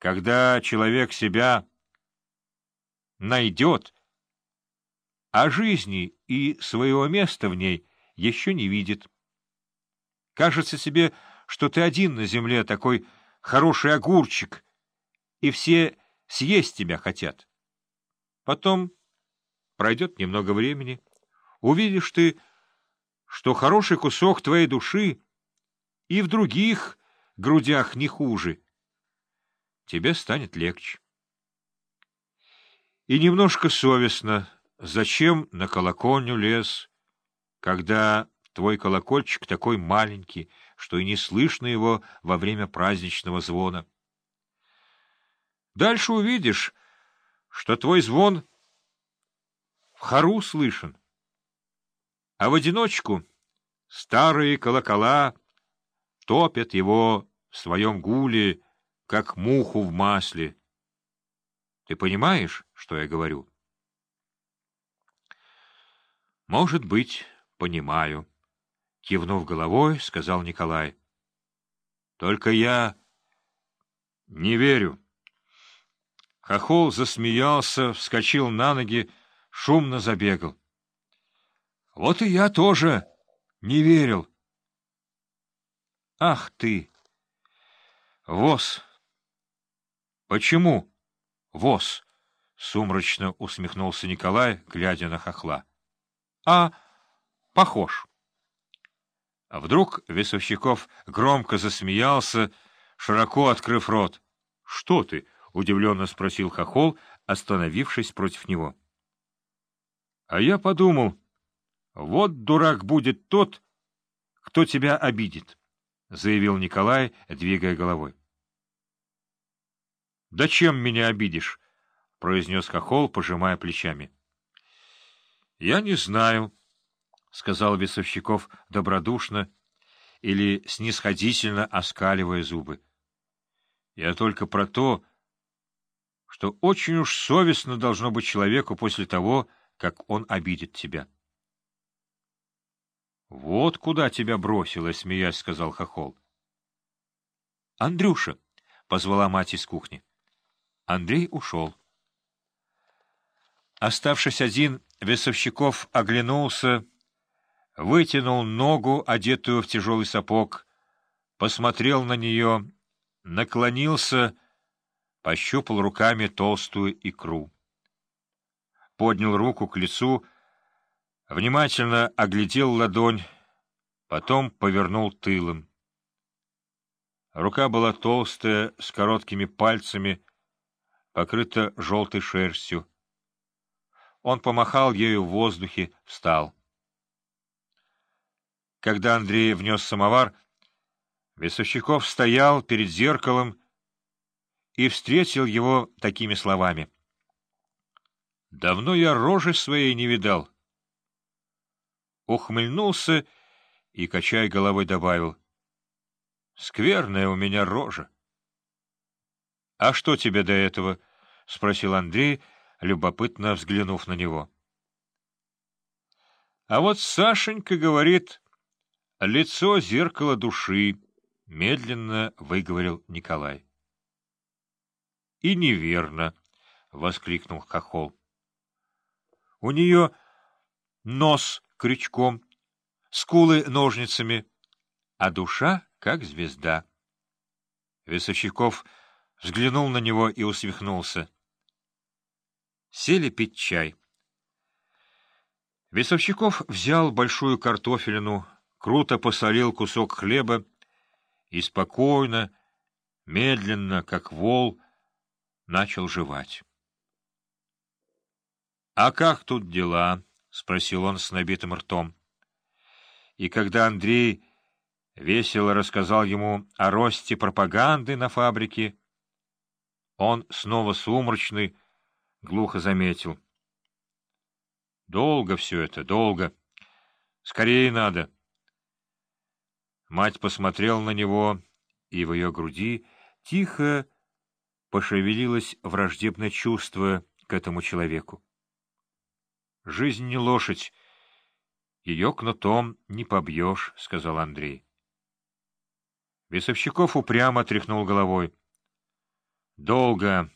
когда человек себя найдет, а жизни и своего места в ней еще не видит. Кажется себе, что ты один на земле такой хороший огурчик, и все съесть тебя хотят. Потом пройдет немного времени, увидишь ты, что хороший кусок твоей души и в других грудях не хуже. Тебе станет легче. И немножко совестно, зачем на колокольню лез, когда твой колокольчик такой маленький, что и не слышно его во время праздничного звона. Дальше увидишь, что твой звон в хору слышен, а в одиночку старые колокола топят его в своем гуле, как муху в масле. Ты понимаешь, что я говорю? Может быть, понимаю. Кивнув головой, сказал Николай. Только я не верю. Хохол засмеялся, вскочил на ноги, шумно забегал. Вот и я тоже не верил. Ах ты! Воз! Почему воз? Сумрачно усмехнулся Николай, глядя на хохла. А похож. А вдруг Весовщиков громко засмеялся, широко открыв рот. — Что ты? — удивленно спросил хохол, остановившись против него. — А я подумал, вот дурак будет тот, кто тебя обидит, — заявил Николай, двигая головой. — Да чем меня обидишь? — произнес хохол, пожимая плечами. — Я не знаю, — сказал Весовщиков добродушно или снисходительно оскаливая зубы. — Я только про то, что очень уж совестно должно быть человеку после того, как он обидит тебя. — Вот куда тебя бросило, — смеясь сказал Хохол. — Андрюша! — позвала мать из кухни. Андрей ушел. Оставшись один, Весовщиков оглянулся, вытянул ногу, одетую в тяжелый сапог, посмотрел на нее, наклонился, пощупал руками толстую икру. Поднял руку к лицу, внимательно оглядел ладонь, потом повернул тылом. Рука была толстая, с короткими пальцами, покрыта желтой шерстью. Он помахал ею в воздухе, встал. Когда Андрей внес самовар, Весовщиков стоял перед зеркалом и встретил его такими словами. — Давно я рожи своей не видал. Ухмыльнулся и, качая головой, добавил. — Скверная у меня рожа. — А что тебе до этого? — спросил Андрей, любопытно взглянув на него. — А вот Сашенька говорит, лицо — зеркало души, — медленно выговорил Николай. — и неверно, — воскликнул Хохол. — У нее нос крючком, скулы ножницами, а душа как звезда. Весовщиков взглянул на него и усмехнулся. Сели пить чай. Весовщиков взял большую картофелину, круто посолил кусок хлеба и спокойно, медленно, как вол, начал жевать. — А как тут дела? — спросил он с набитым ртом. И когда Андрей весело рассказал ему о росте пропаганды на фабрике, он снова сумрачный, глухо заметил. — Долго все это, долго. Скорее надо. Мать посмотрела на него, и в ее груди тихо пошевелилось враждебное чувство к этому человеку. «Жизнь не лошадь, ее кнутом не побьешь», — сказал Андрей. Весовщиков упрямо тряхнул головой. Долго